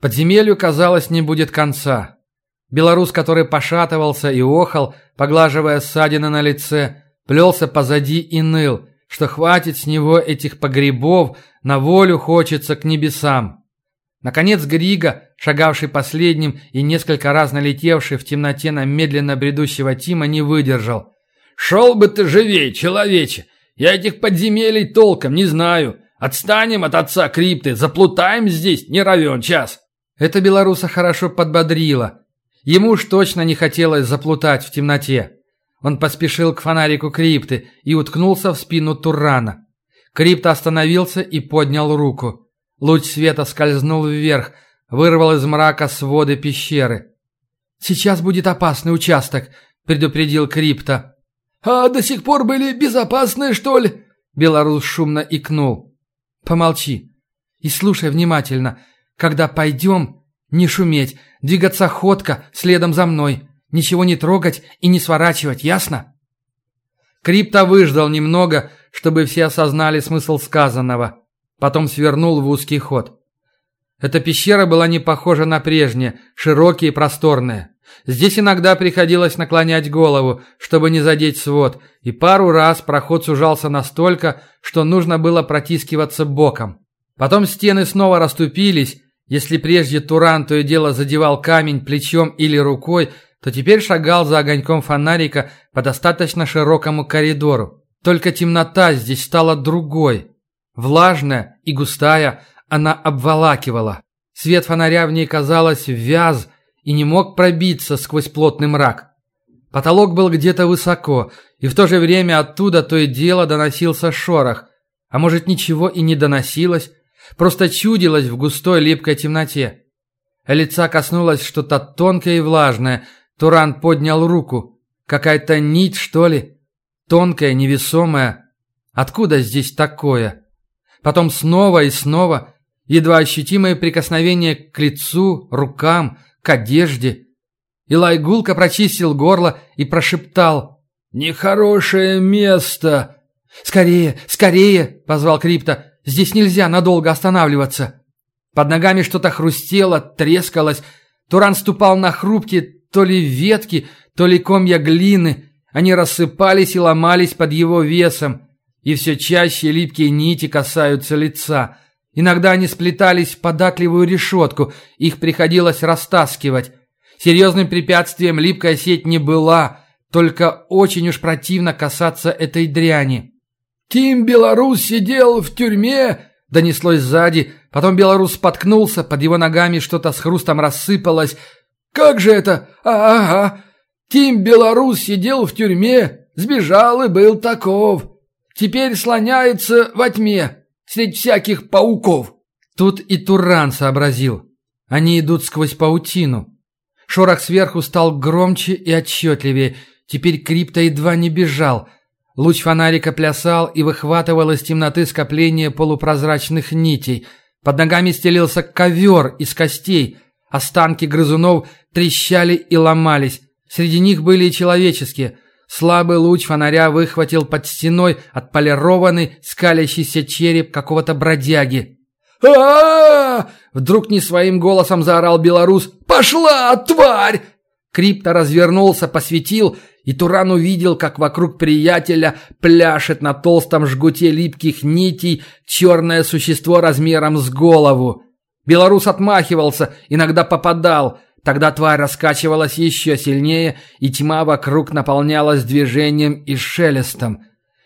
Подземелью, казалось, не будет конца. Белорус, который пошатывался и охал, поглаживая ссадины на лице, плелся позади и ныл, что хватит с него этих погребов, на волю хочется к небесам. Наконец Грига, шагавший последним и несколько раз налетевший в темноте на медленно бредущего Тима, не выдержал. «Шел бы ты живей, человече! Я этих подземелий толком не знаю. Отстанем от отца крипты, заплутаем здесь, не равен час!» Это белоруса хорошо подбодрило. Ему уж точно не хотелось заплутать в темноте. Он поспешил к фонарику крипты и уткнулся в спину Турана. Крипта остановился и поднял руку. Луч света скользнул вверх, вырвал из мрака своды пещеры. «Сейчас будет опасный участок», — предупредил Крипта. «А до сих пор были безопасные, что ли?» Белорус шумно икнул. «Помолчи и слушай внимательно. Когда пойдем, не шуметь, двигаться ходко, следом за мной. Ничего не трогать и не сворачивать, ясно?» Крипто выждал немного, чтобы все осознали смысл сказанного. Потом свернул в узкий ход. Эта пещера была не похожа на прежние, широкие и просторные. Здесь иногда приходилось наклонять голову, чтобы не задеть свод, и пару раз проход сужался настолько, что нужно было протискиваться боком. Потом стены снова расступились, если прежде Туран то и дело задевал камень плечом или рукой, то теперь шагал за огоньком фонарика по достаточно широкому коридору. Только темнота здесь стала другой. Влажная и густая, она обволакивала. Свет фонаря в ней, казалось, вяз и не мог пробиться сквозь плотный мрак. Потолок был где-то высоко, и в то же время оттуда то и дело доносился шорох. А может, ничего и не доносилось, Просто чудилось в густой липкой темноте. Лица коснулось что-то тонкое и влажное. Туран поднял руку. Какая-то нить, что ли? Тонкая, невесомая. Откуда здесь такое? Потом снова и снова едва ощутимое прикосновение к лицу, рукам, к одежде. Илай гулко прочистил горло и прошептал «Нехорошее место!» «Скорее, скорее!» — позвал Крипто. Здесь нельзя надолго останавливаться. Под ногами что-то хрустело, трескалось. Туран ступал на хрупкие то ли ветки, то ли комья глины. Они рассыпались и ломались под его весом. И все чаще липкие нити касаются лица. Иногда они сплетались в податливую решетку. Их приходилось растаскивать. Серьезным препятствием липкая сеть не была. Только очень уж противно касаться этой дряни. Тим Белорус сидел в тюрьме!» Донеслось сзади. Потом Белорус споткнулся, под его ногами что-то с хрустом рассыпалось. «Как же это? А ага! Тим Белорус сидел в тюрьме, сбежал и был таков. Теперь слоняется во тьме, среди всяких пауков». Тут и Туран сообразил. Они идут сквозь паутину. Шорох сверху стал громче и отчетливее. Теперь Крипто едва не бежал – Луч фонарика плясал и выхватывал из темноты скопление полупрозрачных нитей. Под ногами стелился ковер из костей. Останки грызунов трещали и ломались. Среди них были и человеческие. Слабый луч фонаря выхватил под стеной отполированный, скалящийся череп какого-то бродяги. а, -а, Вдруг не своим голосом заорал белорус. «Пошла, тварь!» Крипто развернулся, посветил и Туран увидел, как вокруг приятеля пляшет на толстом жгуте липких нитей черное существо размером с голову. Белорус отмахивался, иногда попадал. Тогда тварь раскачивалась еще сильнее, и тьма вокруг наполнялась движением и шелестом.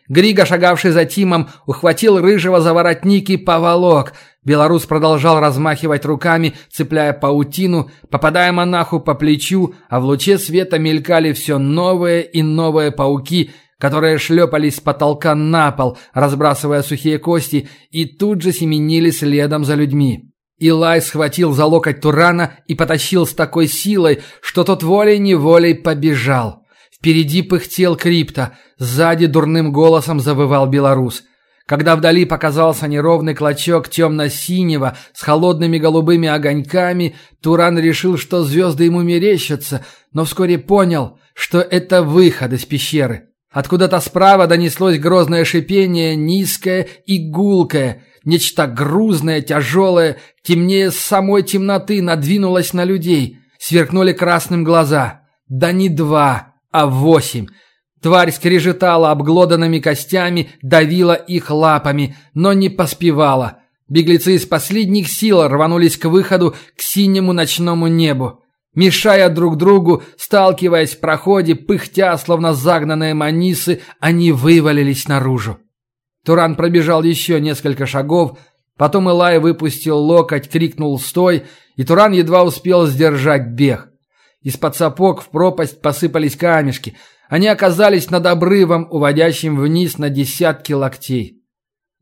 Грига, шагавший за Тимом, ухватил рыжего за воротник и поволок. Белорус продолжал размахивать руками, цепляя паутину, попадая монаху по плечу, а в луче света мелькали все новые и новые пауки, которые шлепались с потолка на пол, разбрасывая сухие кости, и тут же семенили следом за людьми. Илай схватил за локоть Турана и потащил с такой силой, что тот волей-неволей побежал. Впереди пыхтел крипто, сзади дурным голосом завывал белорус. Когда вдали показался неровный клочок темно-синего с холодными голубыми огоньками, Туран решил, что звезды ему мерещатся, но вскоре понял, что это выход из пещеры. Откуда-то справа донеслось грозное шипение, низкое и гулкое. нечто грузное, тяжелое, темнее самой темноты, надвинулось на людей. Сверкнули красным глаза. Да не два, а восемь. Тварь скрежетала обглоданными костями, давила их лапами, но не поспевала. Беглецы из последних сил рванулись к выходу, к синему ночному небу. Мешая друг другу, сталкиваясь в проходе, пыхтя, словно загнанные манисы, они вывалились наружу. Туран пробежал еще несколько шагов, потом Илай выпустил локоть, крикнул «Стой!», и Туран едва успел сдержать бег. Из-под сапог в пропасть посыпались камешки. Они оказались над обрывом, уводящим вниз на десятки локтей.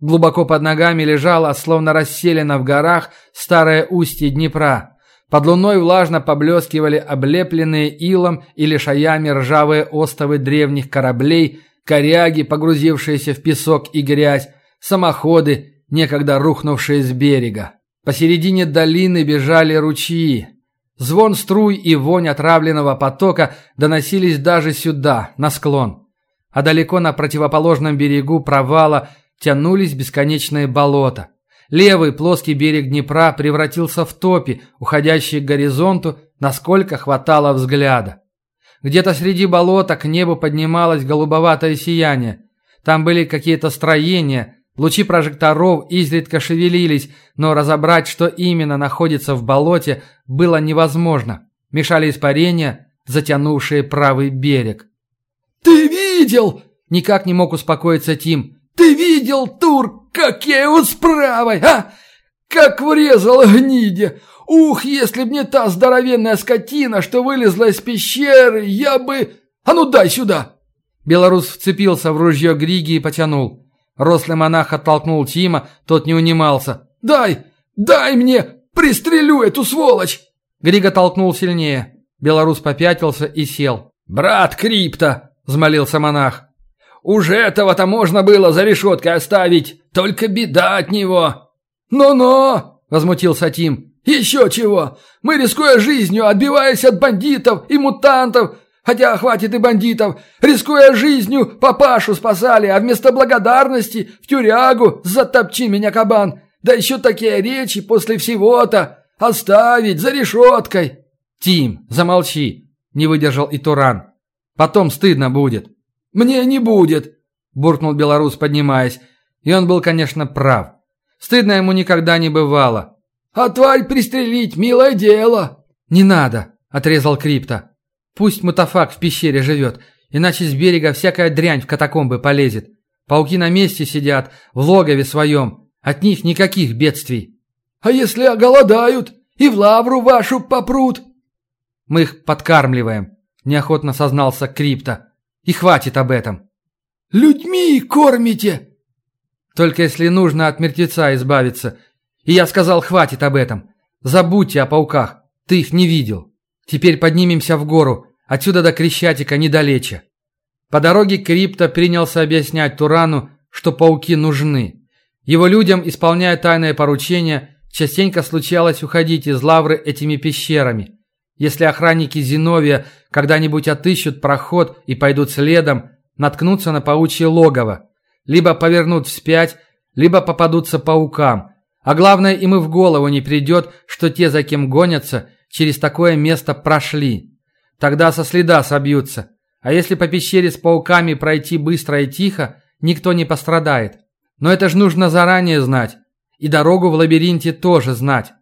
Глубоко под ногами лежало, словно расселено в горах, старое устье Днепра. Под луной влажно поблескивали облепленные илом или шаями ржавые остовы древних кораблей, коряги, погрузившиеся в песок и грязь, самоходы, некогда рухнувшие с берега. Посередине долины бежали ручьи. Звон струй и вонь отравленного потока доносились даже сюда, на склон. А далеко на противоположном берегу провала тянулись бесконечные болота. Левый плоский берег Днепра превратился в топи, уходящие к горизонту, насколько хватало взгляда. Где-то среди болота к небу поднималось голубоватое сияние. Там были какие-то строения, лучи прожекторов изредка шевелились, но разобрать, что именно находится в болоте, было невозможно. Мешали испарения, затянувшие правый берег. «Ты видел?» – никак не мог успокоиться Тим. «Ты видел, Тур, как я его с правой, а? Как врезал гниде! Ух, если б не та здоровенная скотина, что вылезла из пещеры, я бы... А ну дай сюда!» Белорус вцепился в ружье Григи и потянул. Рослый монах оттолкнул Тима, тот не унимался. «Дай! Дай мне! Пристрелю эту сволочь!» Грига толкнул сильнее. Белорус попятился и сел. «Брат Крипта!» – взмолился монах. Уже этого-то можно было за решеткой оставить. Только беда от него». «Но-но!» – возмутился Тим. «Еще чего! Мы, рискуя жизнью, отбиваясь от бандитов и мутантов, хотя хватит и бандитов, рискуя жизнью, папашу спасали, а вместо благодарности в тюрягу затопчи меня, кабан. Да еще такие речи после всего-то. Оставить за решеткой!» «Тим, замолчи!» – не выдержал и Туран. «Потом стыдно будет». «Мне не будет!» – буркнул белорус, поднимаясь. И он был, конечно, прав. Стыдно ему никогда не бывало. «А тварь пристрелить – милое дело!» «Не надо!» – отрезал Крипто. «Пусть мутафак в пещере живет, иначе с берега всякая дрянь в катакомбы полезет. Пауки на месте сидят, в логове своем. От них никаких бедствий». «А если оголодают и в лавру вашу попрут?» «Мы их подкармливаем», – неохотно сознался Крипто. И хватит об этом. «Людьми кормите!» «Только если нужно от мертвеца избавиться. И я сказал, хватит об этом. Забудьте о пауках. Ты их не видел. Теперь поднимемся в гору. Отсюда до Крещатика недалече». По дороге Крипто принялся объяснять Турану, что пауки нужны. Его людям, исполняя тайное поручение, частенько случалось уходить из лавры этими пещерами – если охранники Зиновия когда-нибудь отыщут проход и пойдут следом, наткнутся на паучье логово. Либо повернут вспять, либо попадутся паукам. А главное, им и в голову не придет, что те, за кем гонятся, через такое место прошли. Тогда со следа собьются. А если по пещере с пауками пройти быстро и тихо, никто не пострадает. Но это же нужно заранее знать. И дорогу в лабиринте тоже знать.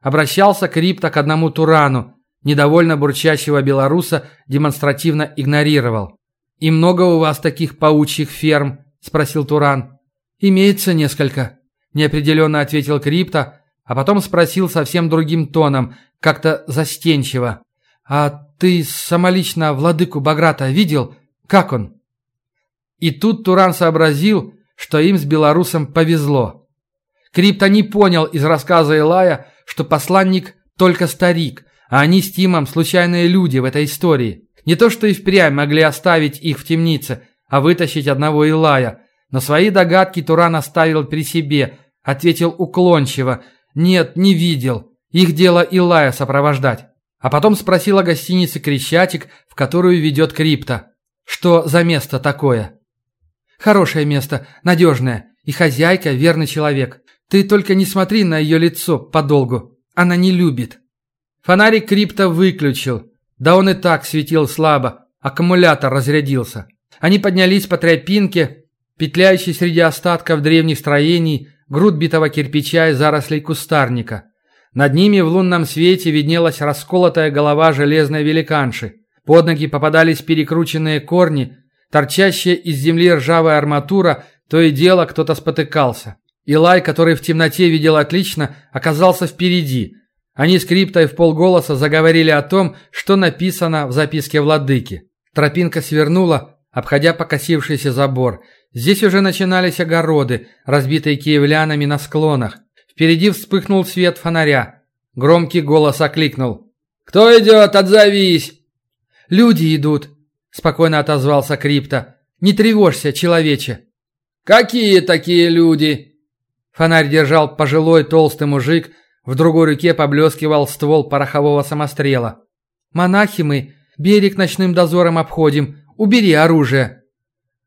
Обращался Крипто к одному Турану, недовольно бурчащего белоруса демонстративно игнорировал. «И много у вас таких паучьих ферм?» – спросил Туран. «Имеется несколько», – неопределенно ответил Крипто, а потом спросил совсем другим тоном, как-то застенчиво. «А ты самолично владыку Баграта видел? Как он?» И тут Туран сообразил, что им с белорусом повезло. Крипто не понял из рассказа Илая, что посланник только старик, а они с Тимом случайные люди в этой истории. Не то что и впрямь могли оставить их в темнице, а вытащить одного Илая. Но свои догадки Туран оставил при себе, ответил уклончиво. «Нет, не видел. Их дело Илая сопровождать». А потом спросил о гостинице «Крещатик», в которую ведет крипта. «Что за место такое?» «Хорошее место, надежное. И хозяйка – верный человек. Ты только не смотри на ее лицо подолгу. Она не любит». Фонарик крипто выключил. Да он и так светил слабо. Аккумулятор разрядился. Они поднялись по тропинке, петляющей среди остатков древних строений, груд битого кирпича и зарослей кустарника. Над ними в лунном свете виднелась расколотая голова железной великанши. Под ноги попадались перекрученные корни, торчащая из земли ржавая арматура, то и дело кто-то спотыкался. Илай, который в темноте видел отлично, оказался впереди. Они с криптой в полголоса заговорили о том, что написано в записке владыки. Тропинка свернула, обходя покосившийся забор. Здесь уже начинались огороды, разбитые киевлянами на склонах. Впереди вспыхнул свет фонаря. Громкий голос окликнул. «Кто идет? Отзовись!» «Люди идут», – спокойно отозвался Крипто. «Не тревожься, человече». «Какие такие люди?» Фонарь держал пожилой толстый мужик, в другой руке поблескивал ствол порохового самострела. «Монахи мы, берег ночным дозором обходим, убери оружие».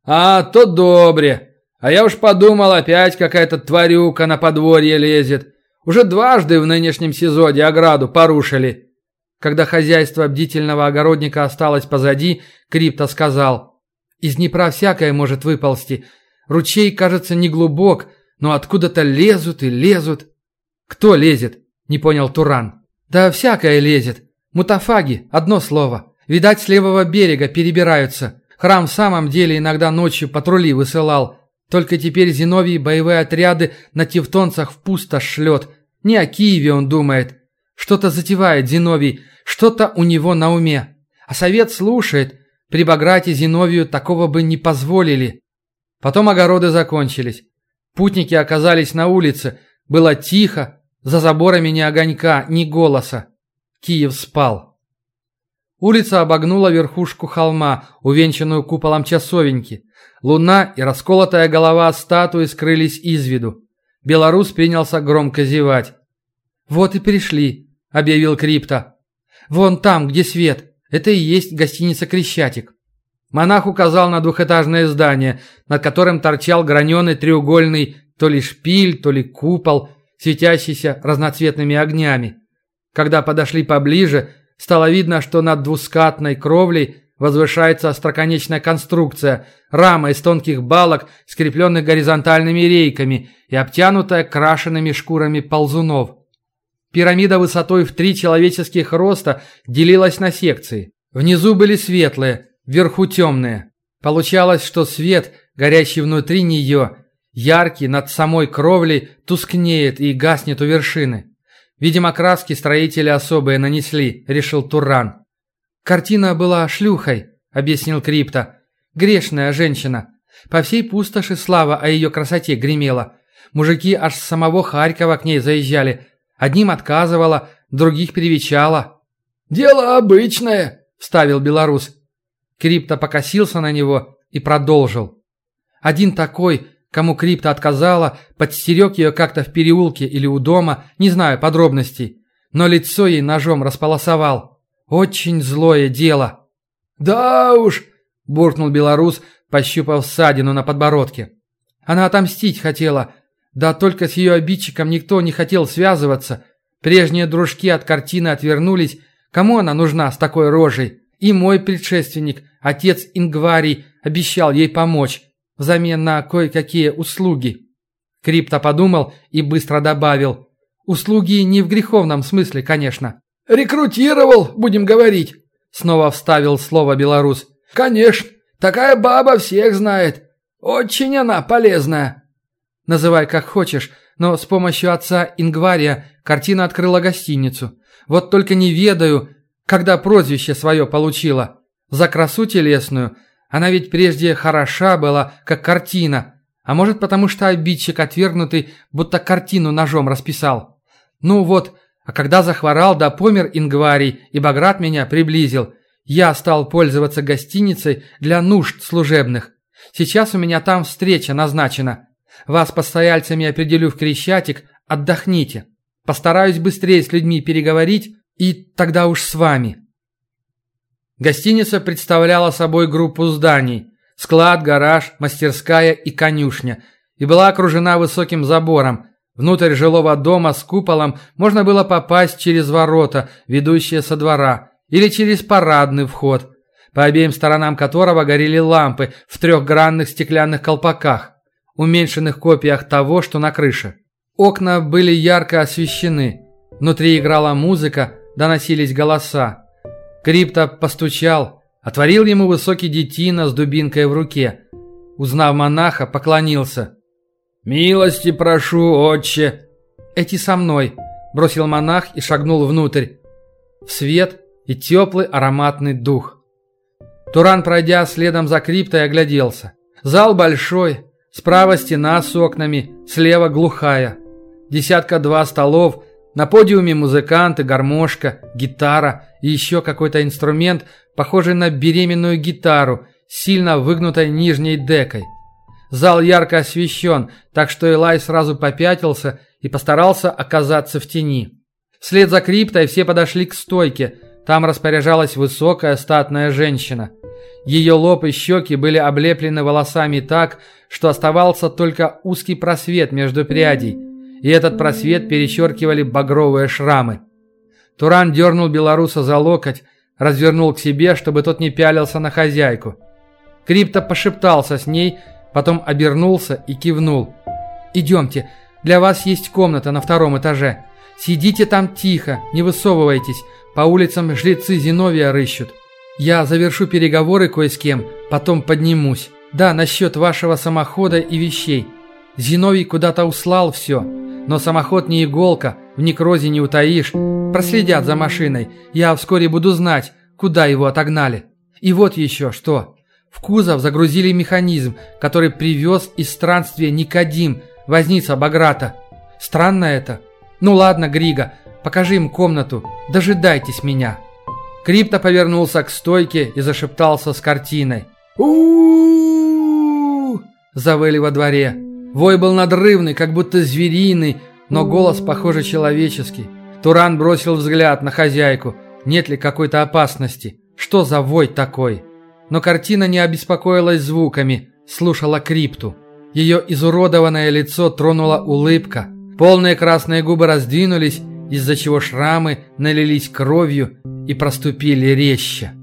«А, то добре. А я уж подумал, опять какая-то тварюка на подворье лезет. Уже дважды в нынешнем сезоне ограду порушили». Когда хозяйство бдительного огородника осталось позади, Крипто сказал, «Из Днепра всякое может выползти. Ручей, кажется, не глубок, но откуда-то лезут и лезут». «Кто лезет?» – не понял Туран. «Да всякое лезет. Мутафаги, одно слово. Видать, с левого берега перебираются. Храм в самом деле иногда ночью патрули высылал. Только теперь Зиновий боевые отряды на тевтонцах в пусто шлет. Не о Киеве он думает. Что-то затевает Зиновий, что-то у него на уме. А совет слушает. При Баграте Зиновию такого бы не позволили. Потом огороды закончились. Путники оказались на улице. Было тихо. За заборами ни огонька, ни голоса. Киев спал. Улица обогнула верхушку холма, увенчанную куполом часовеньки. Луна и расколотая голова статуи скрылись из виду. Белорус принялся громко зевать. «Вот и пришли», – объявил Крипто. «Вон там, где свет. Это и есть гостиница «Крещатик». Монах указал на двухэтажное здание, над которым торчал граненый треугольный то ли шпиль, то ли купол, светящийся разноцветными огнями. Когда подошли поближе, стало видно, что над двускатной кровлей возвышается остроконечная конструкция, рама из тонких балок, скрепленных горизонтальными рейками и обтянутая крашенными шкурами ползунов. Пирамида высотой в три человеческих роста делилась на секции. Внизу были светлые, вверху темные. Получалось, что свет, горящий внутри нее, яркий над самой кровлей, тускнеет и гаснет у вершины. Видимо, краски строители особые нанесли, решил Туран. Картина была шлюхой, объяснил Крипто. Грешная женщина. По всей пустоши слава о ее красоте гремела. Мужики аж с самого Харькова к ней заезжали, Одним отказывала, других привечала. «Дело обычное», – вставил белорус. Крипто покосился на него и продолжил. Один такой, кому Крипто отказала, подстерег ее как-то в переулке или у дома, не знаю подробностей, но лицо ей ножом располосовал. Очень злое дело. «Да уж», – буркнул белорус, пощупав ссадину на подбородке. Она отомстить хотела, да только с ее обидчиком никто не хотел связываться. Прежние дружки от картины отвернулись. Кому она нужна с такой рожей? И мой предшественник, отец Ингварий, обещал ей помочь. Взамен на кое-какие услуги. Крипто подумал и быстро добавил. Услуги не в греховном смысле, конечно. «Рекрутировал, будем говорить», — снова вставил слово белорус. «Конечно, такая баба всех знает. Очень она полезная». Называй как хочешь, но с помощью отца Ингвария картина открыла гостиницу. Вот только не ведаю, когда прозвище свое получила. За красу телесную. Она ведь прежде хороша была, как картина. А может, потому что обидчик отвергнутый, будто картину ножом расписал. Ну вот, а когда захворал да помер Ингварий, и Баграт меня приблизил, я стал пользоваться гостиницей для нужд служебных. Сейчас у меня там встреча назначена. Вас постояльцами определю в Крещатик, отдохните. Постараюсь быстрее с людьми переговорить, и тогда уж с вами». Гостиница представляла собой группу зданий – склад, гараж, мастерская и конюшня – и была окружена высоким забором. Внутрь жилого дома с куполом можно было попасть через ворота, ведущие со двора, или через парадный вход, по обеим сторонам которого горели лампы в трехгранных стеклянных колпаках, уменьшенных копиях того, что на крыше. Окна были ярко освещены. Внутри играла музыка, доносились голоса. Крипто постучал, отворил ему высокий детина с дубинкой в руке. Узнав монаха, поклонился. «Милости прошу, отче!» «Эти со мной», – бросил монах и шагнул внутрь. В свет и теплый ароматный дух. Туран, пройдя следом за криптой, огляделся. Зал большой, справа стена с окнами, слева глухая. Десятка-два столов, на подиуме музыканты, гармошка, гитара и еще какой-то инструмент, похожий на беременную гитару, сильно выгнутой нижней декой. Зал ярко освещен, так что Элай сразу попятился и постарался оказаться в тени. Вслед за криптой все подошли к стойке. Там распоряжалась высокая статная женщина. Ее лоб и щеки были облеплены волосами так, что оставался только узкий просвет между прядей, и этот просвет перечеркивали багровые шрамы. Туран дернул белоруса за локоть, развернул к себе, чтобы тот не пялился на хозяйку. Крипто пошептался с ней, Потом обернулся и кивнул. «Идемте, для вас есть комната на втором этаже. Сидите там тихо, не высовывайтесь, по улицам жрецы Зиновия рыщут. Я завершу переговоры кое с кем, потом поднимусь. Да, насчет вашего самохода и вещей. Зиновий куда-то услал все, но самоход не иголка, в некрозе не утаишь. Проследят за машиной, я вскоре буду знать, куда его отогнали. И вот еще что. В кузов загрузили механизм, который привез из странствия Никодим, возница Баграта. Странно это. Ну ладно, Грига, покажи им комнату, дожидайтесь меня. Крипто повернулся к стойке и зашептался с картиной. у завыли во дворе. Вой был надрывный, как будто звериный, но голос, похоже, человеческий. Туран бросил взгляд на хозяйку. Нет ли какой-то опасности? Что за вой такой? Но картина не обеспокоилась звуками, слушала крипту. Ее изуродованное лицо тронула улыбка. Полные красные губы раздвинулись, из-за чего шрамы налились кровью и проступили резче.